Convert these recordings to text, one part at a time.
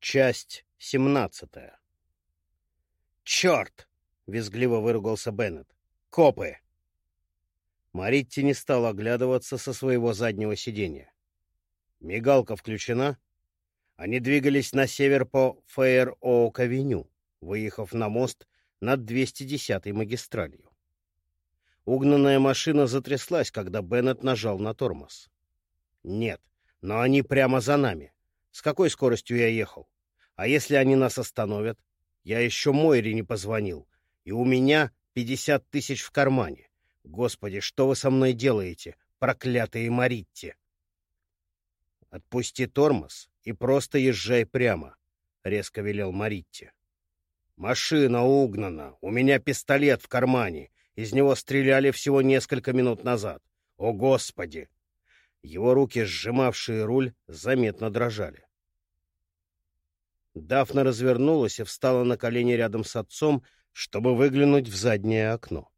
Часть семнадцатая. «Черт!» — визгливо выругался Беннет. «Копы!» Маритти не стал оглядываться со своего заднего сиденья. Мигалка включена. Они двигались на север по Фейер-Оук-авеню, выехав на мост над 210-й магистралью. Угнанная машина затряслась, когда Беннет нажал на тормоз. «Нет, но они прямо за нами. С какой скоростью я ехал? А если они нас остановят? Я еще Мойре не позвонил, и у меня 50 тысяч в кармане. Господи, что вы со мной делаете, проклятые Маритти? Отпусти тормоз и просто езжай прямо, — резко велел Маритти. Машина угнана, у меня пистолет в кармане, из него стреляли всего несколько минут назад. О, Господи! Его руки, сжимавшие руль, заметно дрожали. Дафна развернулась и встала на колени рядом с отцом, чтобы выглянуть в заднее окно.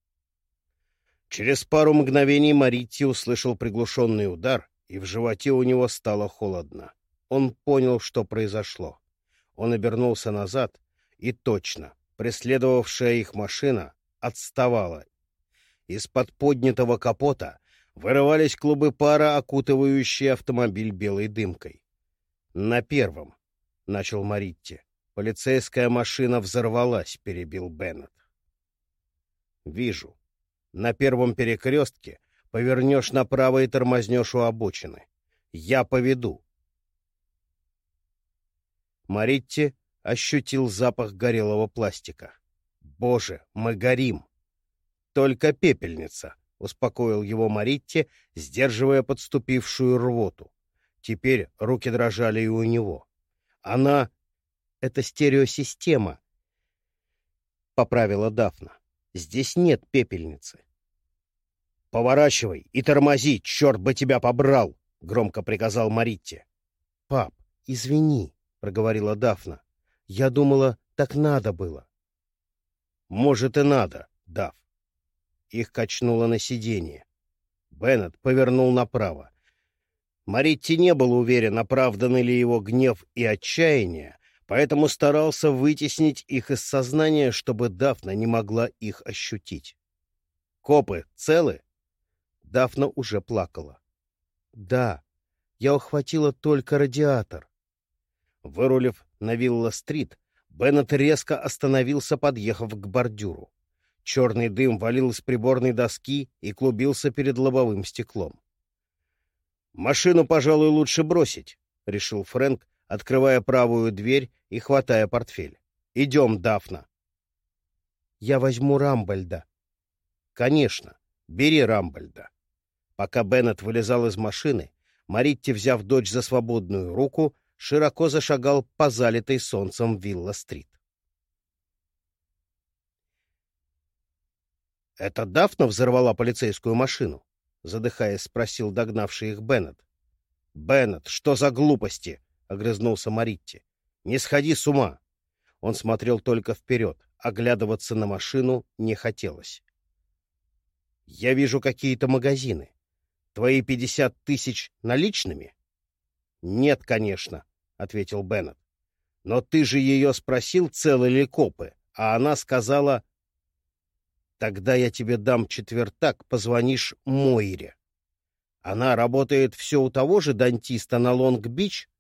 Через пару мгновений Маритти услышал приглушенный удар, и в животе у него стало холодно. Он понял, что произошло. Он обернулся назад, и точно, преследовавшая их машина отставала. Из-под поднятого капота вырывались клубы пара, окутывающие автомобиль белой дымкой. На первом, — начал Маритти. Полицейская машина взорвалась, — перебил Беннет. Вижу. На первом перекрестке повернешь направо и тормознешь у обочины. Я поведу. Маритти ощутил запах горелого пластика. Боже, мы горим! Только пепельница, — успокоил его Маритти, сдерживая подступившую рвоту. Теперь руки дрожали и у него. Она — это стереосистема, — поправила Дафна. Здесь нет пепельницы. «Поворачивай и тормози, черт бы тебя побрал!» — громко приказал Маритти. «Пап, извини», — проговорила Дафна. «Я думала, так надо было». «Может, и надо, Даф». Их качнуло на сиденье. Беннет повернул направо. Маритти не был уверен, оправданы ли его гнев и отчаяние, поэтому старался вытеснить их из сознания, чтобы Дафна не могла их ощутить. «Копы целы?» Дафна уже плакала. «Да, я ухватила только радиатор». Вырулив на Вилла-стрит, Беннет резко остановился, подъехав к бордюру. Черный дым валил из приборной доски и клубился перед лобовым стеклом. «Машину, пожалуй, лучше бросить», — решил Фрэнк, открывая правую дверь и хватая портфель. «Идем, Дафна». «Я возьму Рамбольда». «Конечно, бери Рамбольда». Пока Беннет вылезал из машины, Маритти, взяв дочь за свободную руку, широко зашагал по залитой солнцем Вилла-стрит. «Это Дафна взорвала полицейскую машину?» — задыхаясь, спросил догнавший их Беннет. «Беннет, что за глупости?» — огрызнулся Маритти. «Не сходи с ума!» Он смотрел только вперед, оглядываться на машину не хотелось. «Я вижу какие-то магазины. Твои пятьдесят тысяч наличными?» «Нет, конечно», — ответил Беннет. «Но ты же ее спросил, целы ли копы, а она сказала...» Тогда я тебе дам четвертак, позвонишь Мойре. Она работает все у того же дантиста на Лонг-Бич.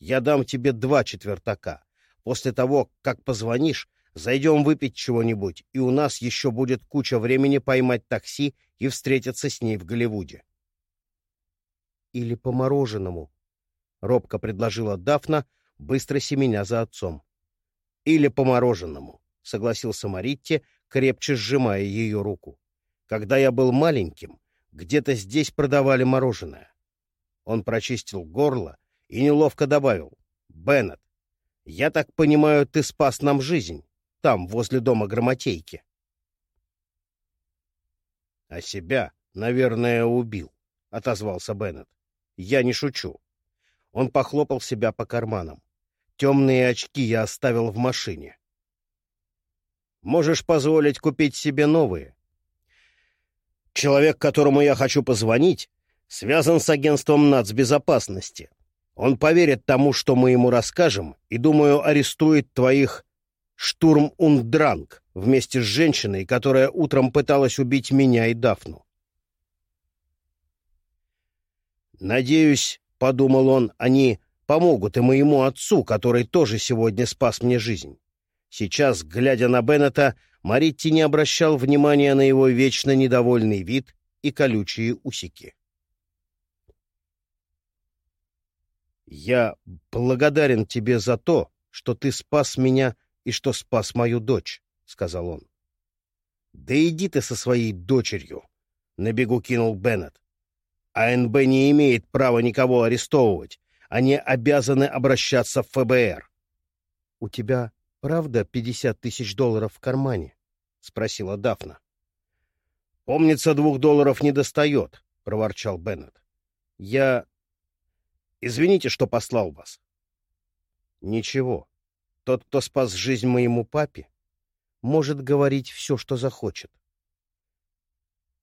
Я дам тебе два четвертака. После того, как позвонишь, зайдем выпить чего-нибудь, и у нас еще будет куча времени поймать такси и встретиться с ней в Голливуде. Или по мороженому, — робко предложила Дафна, быстро семеня за отцом. Или по мороженому, — согласился Маритти, крепче сжимая ее руку. «Когда я был маленьким, где-то здесь продавали мороженое». Он прочистил горло и неловко добавил. «Беннет, я так понимаю, ты спас нам жизнь, там, возле дома грамотейки». «А себя, наверное, убил», — отозвался Беннет. «Я не шучу». Он похлопал себя по карманам. «Темные очки я оставил в машине. Можешь позволить купить себе новые. Человек, которому я хочу позвонить, связан с агентством нацбезопасности. Он поверит тому, что мы ему расскажем, и, думаю, арестует твоих штурм Ундранг вместе с женщиной, которая утром пыталась убить меня и Дафну. Надеюсь, — подумал он, — они помогут и моему отцу, который тоже сегодня спас мне жизнь. Сейчас, глядя на Беннета, Маритти не обращал внимания на его вечно недовольный вид и колючие усики. «Я благодарен тебе за то, что ты спас меня и что спас мою дочь», — сказал он. «Да иди ты со своей дочерью», — на бегу кинул Беннет. «АНБ не имеет права никого арестовывать. Они обязаны обращаться в ФБР». «У тебя правда пятьдесят тысяч долларов в кармане?» — спросила Дафна. «Помнится, двух долларов не достает», — проворчал Беннет. «Я... Извините, что послал вас». «Ничего. Тот, кто спас жизнь моему папе, может говорить все, что захочет.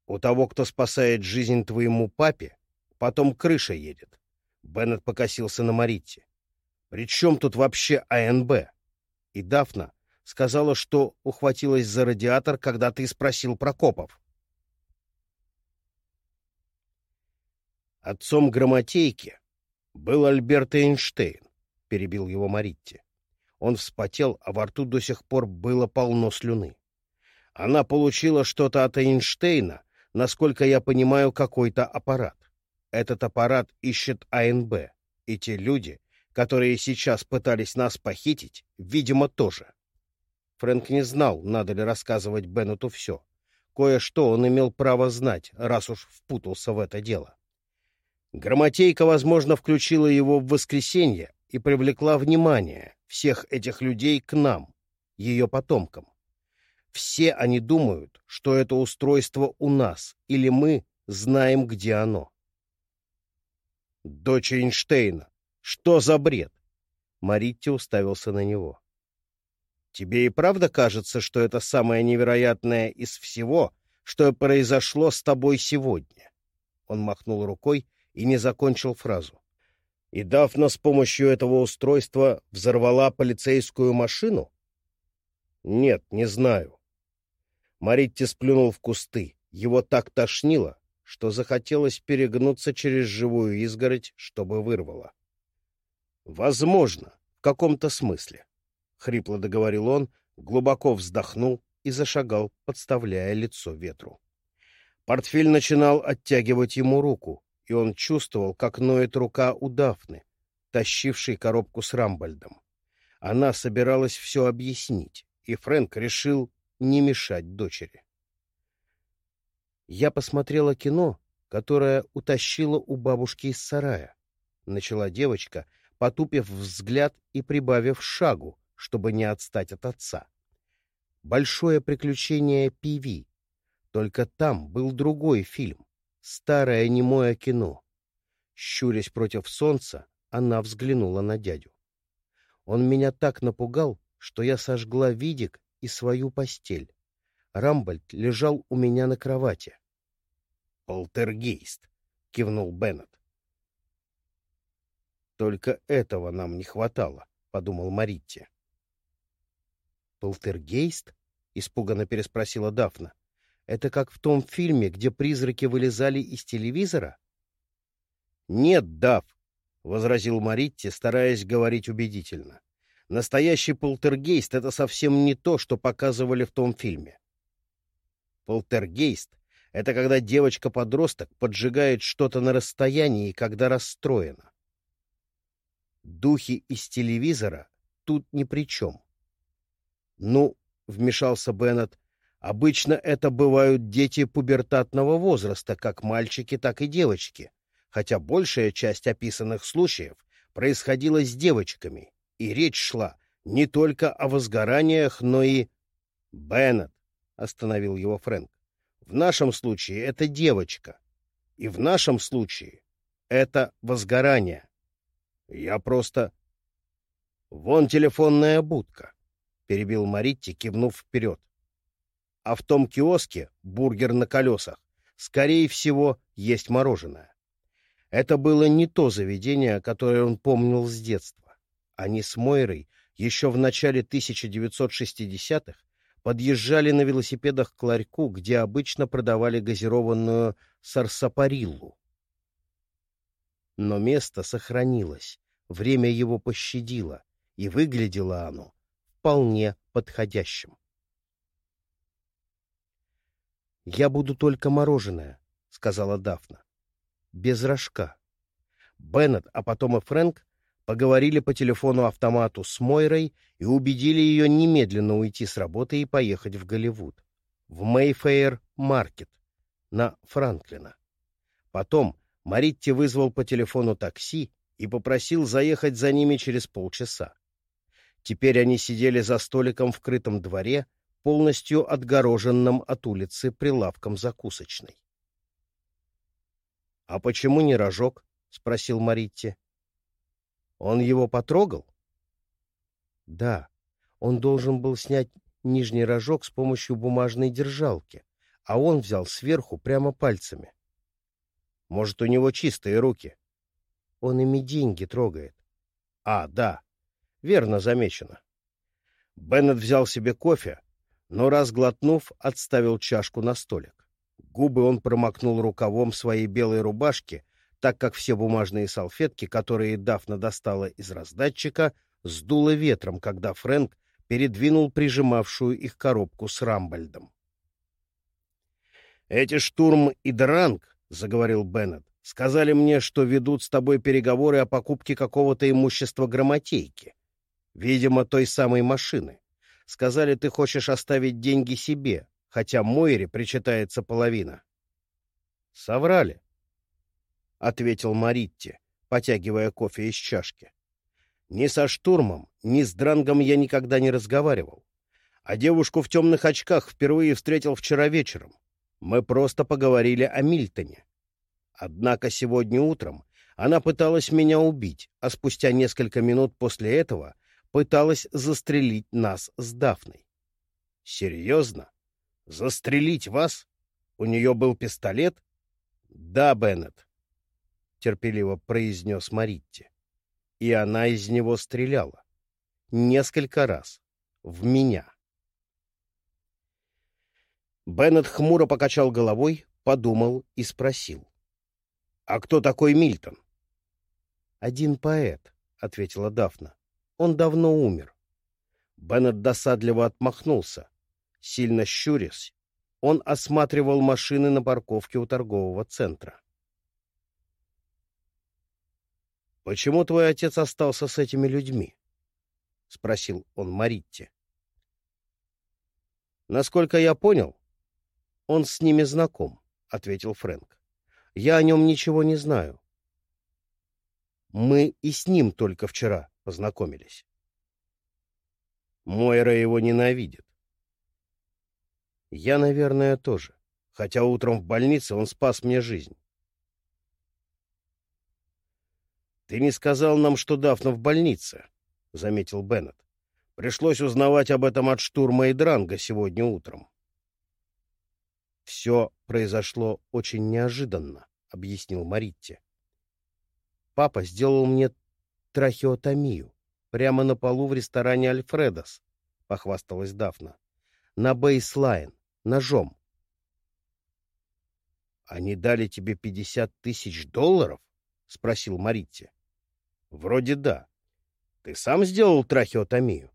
У того, кто спасает жизнь твоему папе, потом крыша едет». Беннет покосился на Маритте. «При чем тут вообще АНБ?» И Дафна сказала, что ухватилась за радиатор, когда ты спросил про копов. Отцом грамотейки был Альберт Эйнштейн, — перебил его Маритти. Он вспотел, а во рту до сих пор было полно слюны. Она получила что-то от Эйнштейна, насколько я понимаю, какой-то аппарат. Этот аппарат ищет АНБ, и те люди, которые сейчас пытались нас похитить, видимо, тоже. Фрэнк не знал, надо ли рассказывать Беннету все. Кое-что он имел право знать, раз уж впутался в это дело. Грамотейка, возможно, включила его в воскресенье и привлекла внимание всех этих людей к нам, ее потомкам. Все они думают, что это устройство у нас, или мы знаем, где оно. Дочь Эйнштейна. Что за бред? Маритти уставился на него. Тебе и правда кажется, что это самое невероятное из всего, что произошло с тобой сегодня?» Он махнул рукой и не закончил фразу. «И Дафна с помощью этого устройства взорвала полицейскую машину?» «Нет, не знаю». Маритти сплюнул в кусты. Его так тошнило, что захотелось перегнуться через живую изгородь, чтобы вырвало. «Возможно, в каком-то смысле. — хрипло договорил он, глубоко вздохнул и зашагал, подставляя лицо ветру. Портфель начинал оттягивать ему руку, и он чувствовал, как ноет рука у Дафны, тащившей коробку с Рамбольдом. Она собиралась все объяснить, и Фрэнк решил не мешать дочери. «Я посмотрела кино, которое утащила у бабушки из сарая», — начала девочка, потупив взгляд и прибавив шагу, чтобы не отстать от отца. «Большое приключение Пиви». Только там был другой фильм, старое немое кино. Щурясь против солнца, она взглянула на дядю. Он меня так напугал, что я сожгла видик и свою постель. Рамбольд лежал у меня на кровати. «Полтергейст», — кивнул Беннет. «Только этого нам не хватало», — подумал Маритти. «Полтергейст?» — испуганно переспросила Дафна. «Это как в том фильме, где призраки вылезали из телевизора?» «Нет, Даф», — возразил Маритти, стараясь говорить убедительно. «Настоящий полтергейст — это совсем не то, что показывали в том фильме. Полтергейст — это когда девочка-подросток поджигает что-то на расстоянии, когда расстроена. Духи из телевизора тут ни при чем. «Ну», — вмешался Беннет, — «обычно это бывают дети пубертатного возраста, как мальчики, так и девочки, хотя большая часть описанных случаев происходила с девочками, и речь шла не только о возгораниях, но и...» «Беннет», — остановил его Фрэнк, — «в нашем случае это девочка, и в нашем случае это возгорание. Я просто...» «Вон телефонная будка. — перебил Маритти, кивнув вперед. «А в том киоске бургер на колесах. Скорее всего, есть мороженое. Это было не то заведение, которое он помнил с детства. Они с Мойрой еще в начале 1960-х подъезжали на велосипедах к ларьку, где обычно продавали газированную сарсапариллу. Но место сохранилось, время его пощадило, и выглядело оно вполне подходящим. «Я буду только мороженое», — сказала Дафна. «Без рожка». Беннет, а потом и Фрэнк поговорили по телефону-автомату с Мойрой и убедили ее немедленно уйти с работы и поехать в Голливуд, в Мэйфейр Маркет, на Франклина. Потом Маритти вызвал по телефону такси и попросил заехать за ними через полчаса. Теперь они сидели за столиком в крытом дворе, полностью отгороженном от улицы прилавком закусочной. — А почему не рожок? — спросил Маритти. Он его потрогал? Да, он должен был снять нижний рожок с помощью бумажной держалки, а он взял сверху прямо пальцами. Может, у него чистые руки? Он ими деньги трогает. А, да, верно замечено. Беннет взял себе кофе, но, разглотнув, отставил чашку на столик. Губы он промокнул рукавом своей белой рубашки так как все бумажные салфетки, которые Дафна достала из раздатчика, сдуло ветром, когда Фрэнк передвинул прижимавшую их коробку с Рамбальдом. «Эти штурм и дранг», — заговорил Беннет, — «сказали мне, что ведут с тобой переговоры о покупке какого-то имущества грамотейки. Видимо, той самой машины. Сказали, ты хочешь оставить деньги себе, хотя Мойре причитается половина». Соврали. — ответил Маритти, потягивая кофе из чашки. «Ни со штурмом, ни с Дрангом я никогда не разговаривал. А девушку в темных очках впервые встретил вчера вечером. Мы просто поговорили о Мильтоне. Однако сегодня утром она пыталась меня убить, а спустя несколько минут после этого пыталась застрелить нас с Дафной. Серьезно? Застрелить вас? У нее был пистолет? Да, Беннет терпеливо произнес Маритти. И она из него стреляла. Несколько раз. В меня. Беннет хмуро покачал головой, подумал и спросил. — А кто такой Мильтон? — Один поэт, — ответила Дафна. — Он давно умер. Беннет досадливо отмахнулся. Сильно щурясь, он осматривал машины на парковке у торгового центра. «Почему твой отец остался с этими людьми?» — спросил он Маритте. «Насколько я понял, он с ними знаком», — ответил Фрэнк. «Я о нем ничего не знаю. Мы и с ним только вчера познакомились». Мойра его ненавидит. Я, наверное, тоже. Хотя утром в больнице он спас мне жизнь. «Ты не сказал нам, что Дафна в больнице», — заметил Беннет. «Пришлось узнавать об этом от штурма и дранга сегодня утром». «Все произошло очень неожиданно», — объяснил Маритти. «Папа сделал мне трахеотомию прямо на полу в ресторане «Альфредос», — похвасталась Дафна. «На бейслайн, ножом». «Они дали тебе пятьдесят тысяч долларов?» — спросил Маритти. Вроде да. Ты сам сделал трахеотомию?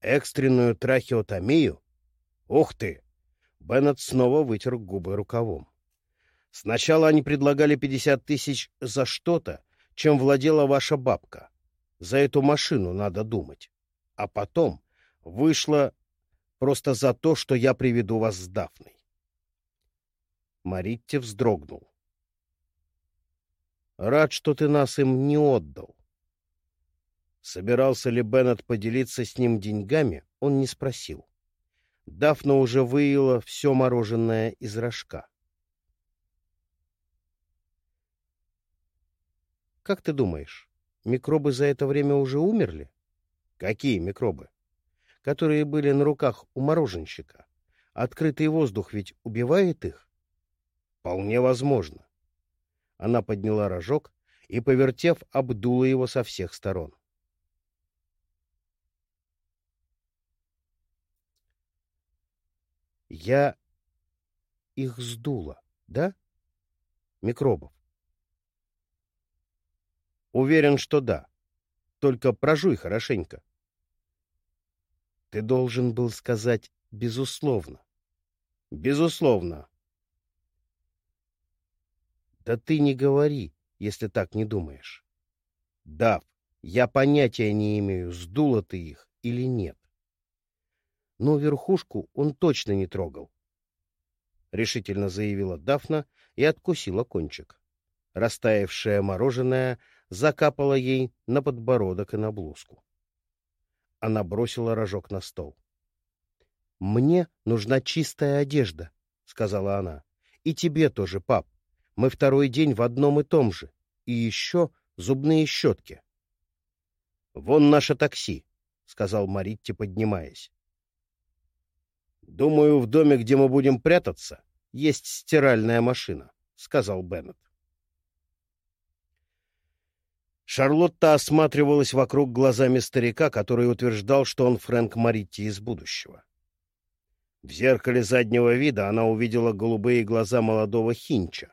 Экстренную трахеотомию? Ух ты! Беннет снова вытер губы рукавом. Сначала они предлагали 50 тысяч за что-то, чем владела ваша бабка. За эту машину надо думать. А потом вышло просто за то, что я приведу вас с Дафной. Маритти вздрогнул. Рад, что ты нас им не отдал. Собирался ли Беннет поделиться с ним деньгами, он не спросил. Дафна уже выела все мороженое из рожка. «Как ты думаешь, микробы за это время уже умерли?» «Какие микробы?» «Которые были на руках у мороженщика. Открытый воздух ведь убивает их?» «Вполне возможно. Она подняла рожок и, повертев, обдула его со всех сторон. Я их сдула, да? Микробов. Уверен, что да. Только прожуй хорошенько. Ты должен был сказать «безусловно». Безусловно. Да ты не говори, если так не думаешь. Дав, я понятия не имею, сдуло ты их или нет. Но верхушку он точно не трогал. Решительно заявила Дафна и откусила кончик. Растаявшее мороженое закапало ей на подбородок и на блузку. Она бросила рожок на стол. — Мне нужна чистая одежда, — сказала она. — И тебе тоже, пап. Мы второй день в одном и том же. И еще зубные щетки. — Вон наше такси, — сказал Маритти, поднимаясь. — Думаю, в доме, где мы будем прятаться, есть стиральная машина, — сказал Беннет. Шарлотта осматривалась вокруг глазами старика, который утверждал, что он Фрэнк Маритти из будущего. В зеркале заднего вида она увидела голубые глаза молодого Хинча.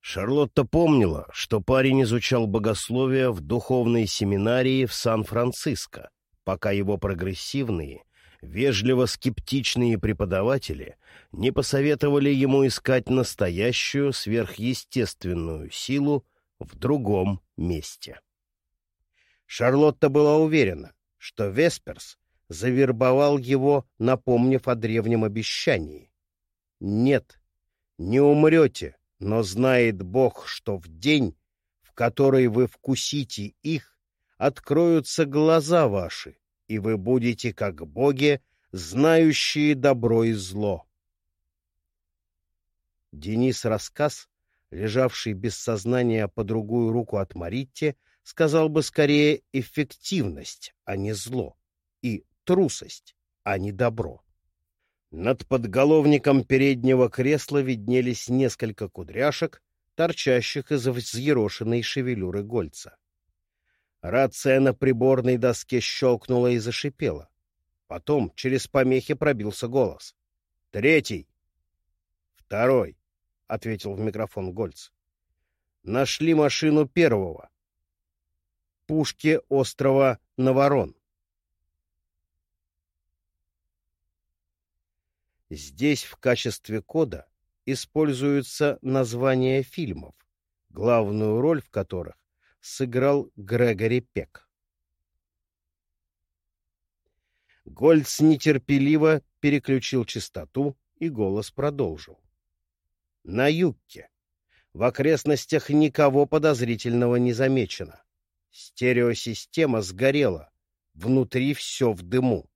Шарлотта помнила, что парень изучал богословие в духовной семинарии в Сан-Франциско, пока его прогрессивные, вежливо скептичные преподаватели не посоветовали ему искать настоящую сверхъестественную силу в другом месте. Шарлотта была уверена, что Весперс завербовал его, напомнив о древнем обещании. «Нет, не умрете, но знает Бог, что в день, в который вы вкусите их, откроются глаза ваши, и вы будете, как боги, знающие добро и зло». Денис рассказ лежавший без сознания по другую руку от Маритти, сказал бы скорее эффективность, а не зло, и трусость, а не добро. Над подголовником переднего кресла виднелись несколько кудряшек, торчащих из взъерошенной шевелюры Гольца. Рация на приборной доске щелкнула и зашипела. Потом через помехи пробился голос. «Третий!» «Второй!» — ответил в микрофон Гольц. «Нашли машину первого. Пушки острова Наворон. Здесь в качестве кода используются названия фильмов, главную роль в которых сыграл Грегори Пек. Гольц нетерпеливо переключил частоту, и голос продолжил на Юкке. В окрестностях никого подозрительного не замечено. Стереосистема сгорела. Внутри все в дыму.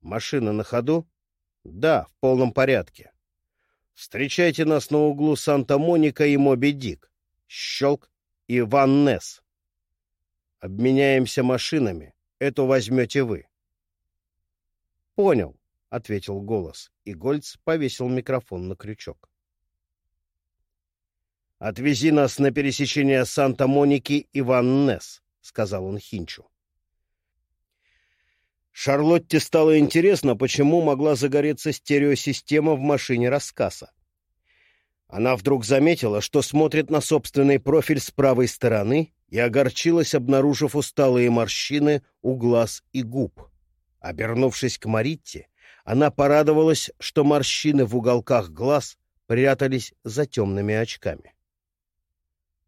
Машина на ходу? Да, в полном порядке. Встречайте нас на углу Санта-Моника и Моби-Дик. Щелк и Ван Несс. Обменяемся машинами. Эту возьмете вы. Понял ответил голос, и Гольц повесил микрофон на крючок. «Отвези нас на пересечение Санта-Моники и Ван Несс», — сказал он Хинчу. Шарлотте стало интересно, почему могла загореться стереосистема в машине рассказа. Она вдруг заметила, что смотрит на собственный профиль с правой стороны и огорчилась, обнаружив усталые морщины у глаз и губ. Обернувшись к Маритте, она порадовалась, что морщины в уголках глаз прятались за темными очками.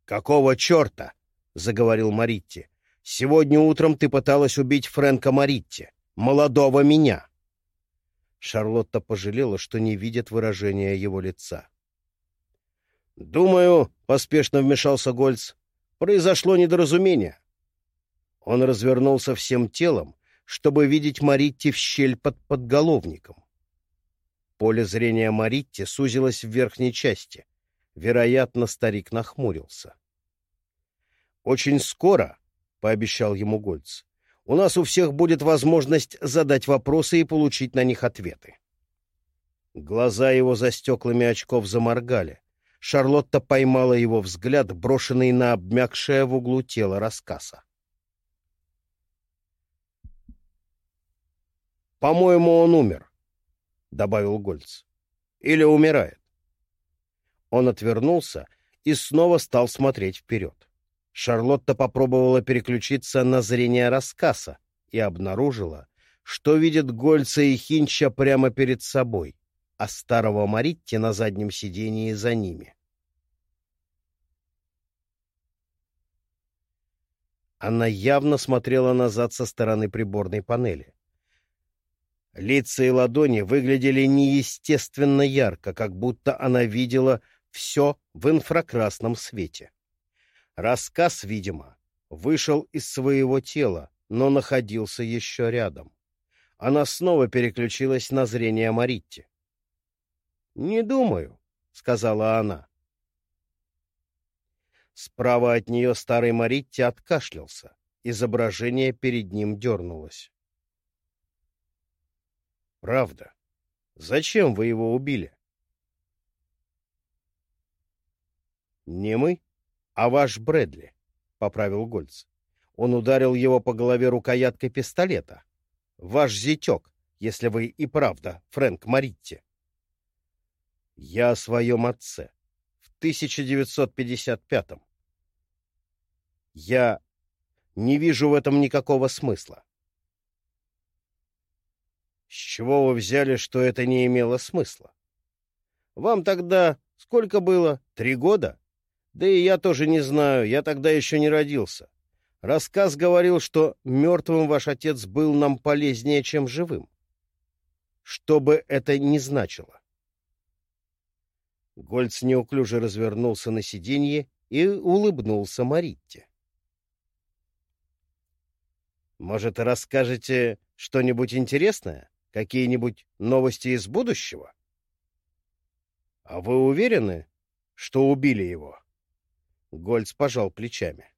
«Какого черта?» — заговорил Маритти. «Сегодня утром ты пыталась убить Фрэнка Маритти, молодого меня». Шарлотта пожалела, что не видит выражения его лица. «Думаю», — поспешно вмешался Гольц, — «произошло недоразумение». Он развернулся всем телом чтобы видеть Маритти в щель под подголовником. Поле зрения Маритти сузилось в верхней части. Вероятно, старик нахмурился. «Очень скоро», — пообещал ему Гольц, — «у нас у всех будет возможность задать вопросы и получить на них ответы». Глаза его за стеклами очков заморгали, Шарлотта поймала его взгляд, брошенный на обмякшее в углу тело рассказа. «По-моему, он умер», — добавил Гольц. «Или умирает». Он отвернулся и снова стал смотреть вперед. Шарлотта попробовала переключиться на зрение рассказа и обнаружила, что видит Гольца и Хинча прямо перед собой, а старого Маритти на заднем сидении за ними. Она явно смотрела назад со стороны приборной панели. Лица и ладони выглядели неестественно ярко, как будто она видела все в инфракрасном свете. Рассказ, видимо, вышел из своего тела, но находился еще рядом. Она снова переключилась на зрение Маритти. «Не думаю», — сказала она. Справа от нее старый Маритти откашлялся. Изображение перед ним дернулось. Правда. Зачем вы его убили? Не мы, а ваш Брэдли, — поправил Гольц. Он ударил его по голове рукояткой пистолета. Ваш зятек, если вы и правда Фрэнк Маритти. Я о своем отце. В 1955-м. Я не вижу в этом никакого смысла. С чего вы взяли, что это не имело смысла? Вам тогда сколько было? Три года? Да и я тоже не знаю, я тогда еще не родился. Рассказ говорил, что мертвым ваш отец был нам полезнее, чем живым. Что бы это ни значило. Гольц неуклюже развернулся на сиденье и улыбнулся Маритте. «Может, расскажете что-нибудь интересное?» Какие-нибудь новости из будущего? — А вы уверены, что убили его? Гольц пожал плечами.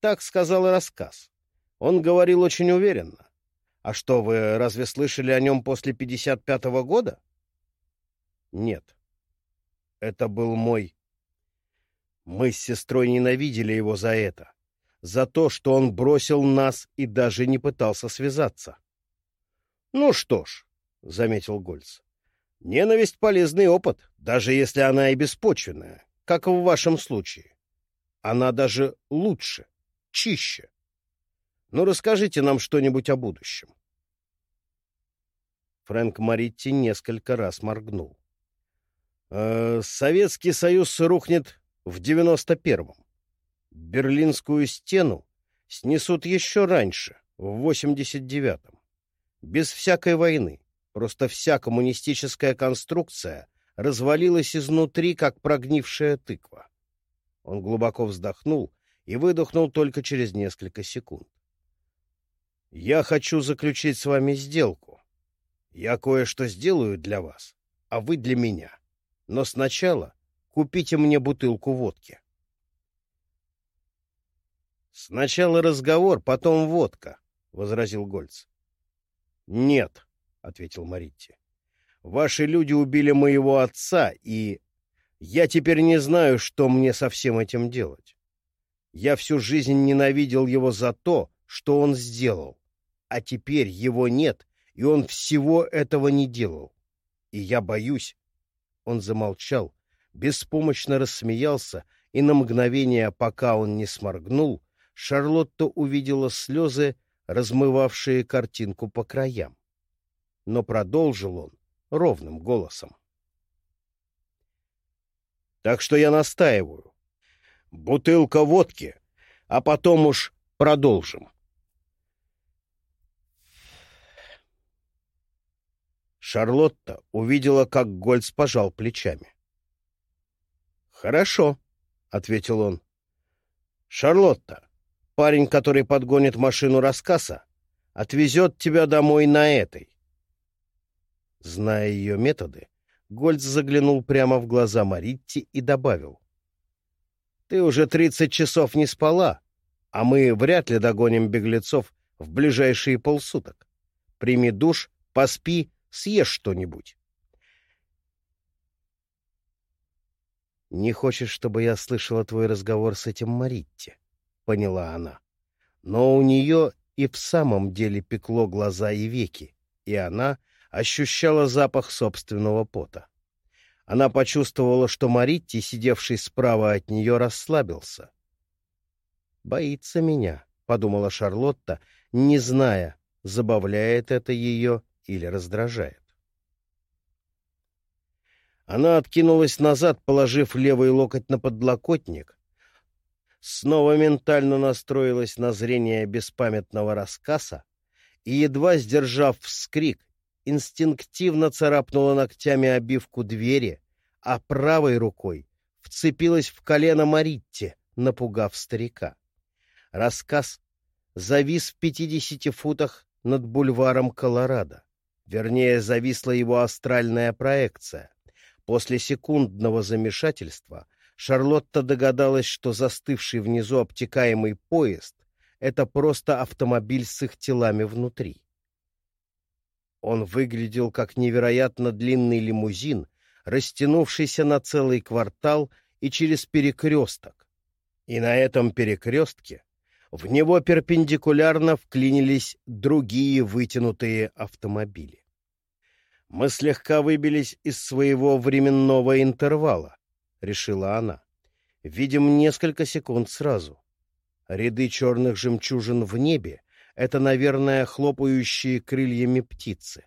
Так сказал рассказ. Он говорил очень уверенно. А что, вы разве слышали о нем после 55-го года? Нет. Это был мой... Мы с сестрой ненавидели его за это. За то, что он бросил нас и даже не пытался связаться. — Ну что ж, — заметил Гольц, — ненависть — полезный опыт, даже если она и беспочвенная, как в вашем случае. Она даже лучше, чище. Ну, расскажите нам что-нибудь о будущем. Фрэнк Маритти несколько раз моргнул. «Э, Советский Союз рухнет в девяносто первом. Берлинскую стену снесут еще раньше, в восемьдесят девятом без всякой войны. Просто вся коммунистическая конструкция развалилась изнутри, как прогнившая тыква. Он глубоко вздохнул и выдохнул только через несколько секунд. «Я хочу заключить с вами сделку. Я кое-что сделаю для вас, а вы для меня. Но сначала купите мне бутылку водки». «Сначала разговор, потом водка», — возразил Гольц. «Нет», — ответил Маритти. «Ваши люди убили моего отца, и я теперь не знаю, что мне со всем этим делать. Я всю жизнь ненавидел его за то, что он сделал, а теперь его нет, и он всего этого не делал. И я боюсь...» Он замолчал, беспомощно рассмеялся, и на мгновение, пока он не сморгнул, Шарлотта увидела слезы, размывавшие картинку по краям. Но продолжил он ровным голосом. Так что я настаиваю. Бутылка водки, а потом уж продолжим. Шарлотта увидела, как Гольц пожал плечами. «Хорошо», — ответил он. «Шарлотта, Парень, который подгонит машину рассказа, отвезет тебя домой на этой. Зная ее методы, Гольц заглянул прямо в глаза Маритти и добавил. «Ты уже тридцать часов не спала, а мы вряд ли догоним беглецов в ближайшие полсуток. Прими душ, поспи, съешь что-нибудь». «Не хочешь, чтобы я слышала твой разговор с этим Маритти?» — поняла она. Но у нее и в самом деле пекло глаза и веки, и она ощущала запах собственного пота. Она почувствовала, что Маритти, сидевший справа от нее, расслабился. «Боится меня», — подумала Шарлотта, не зная, забавляет это ее или раздражает. Она откинулась назад, положив левый локоть на подлокотник, снова ментально настроилась на зрение беспамятного рассказа и, едва сдержав вскрик, инстинктивно царапнула ногтями обивку двери, а правой рукой вцепилась в колено Маритте, напугав старика. Рассказ завис в пятидесяти футах над бульваром Колорадо. Вернее, зависла его астральная проекция. После секундного замешательства Шарлотта догадалась, что застывший внизу обтекаемый поезд — это просто автомобиль с их телами внутри. Он выглядел как невероятно длинный лимузин, растянувшийся на целый квартал и через перекресток. И на этом перекрестке в него перпендикулярно вклинились другие вытянутые автомобили. Мы слегка выбились из своего временного интервала, — решила она. Видим несколько секунд сразу. Ряды черных жемчужин в небе — это, наверное, хлопающие крыльями птицы.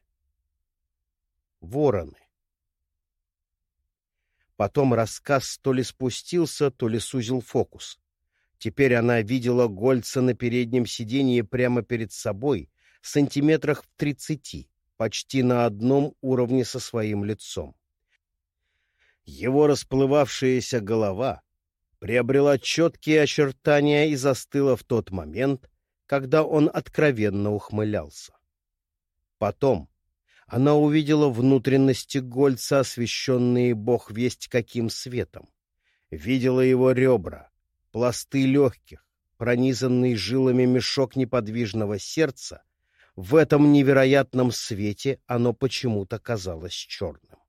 Вороны. Потом рассказ то ли спустился, то ли сузил фокус. Теперь она видела Гольца на переднем сиденье прямо перед собой, сантиметрах в тридцати, почти на одном уровне со своим лицом. Его расплывавшаяся голова приобрела четкие очертания и застыла в тот момент, когда он откровенно ухмылялся. Потом она увидела внутренности Гольца, освещенные бог весть каким светом. Видела его ребра, пласты легких, пронизанный жилами мешок неподвижного сердца, в этом невероятном свете оно почему-то казалось черным.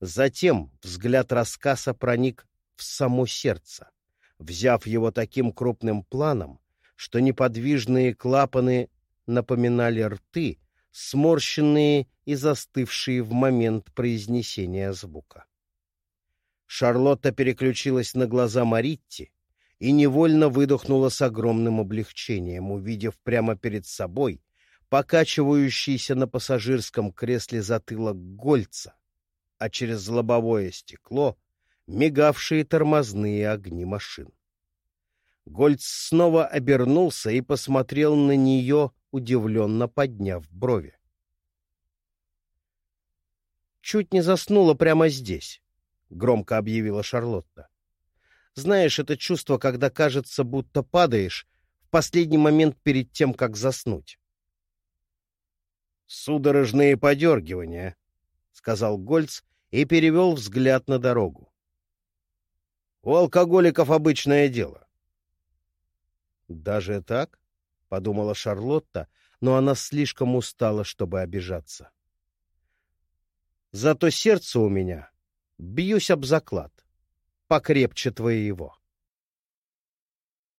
Затем взгляд рассказа проник в само сердце, взяв его таким крупным планом, что неподвижные клапаны напоминали рты, сморщенные и застывшие в момент произнесения звука. Шарлотта переключилась на глаза Маритти и невольно выдохнула с огромным облегчением, увидев прямо перед собой покачивающийся на пассажирском кресле затылок Гольца, а через лобовое стекло мигавшие тормозные огни машин. Гольц снова обернулся и посмотрел на нее, удивленно подняв брови. Чуть не заснула прямо здесь. — громко объявила Шарлотта. «Знаешь, это чувство, когда кажется, будто падаешь в последний момент перед тем, как заснуть». «Судорожные подергивания», — сказал Гольц и перевел взгляд на дорогу. «У алкоголиков обычное дело». «Даже так?» — подумала Шарлотта, но она слишком устала, чтобы обижаться. «Зато сердце у меня Бьюсь об заклад. Покрепче твоего.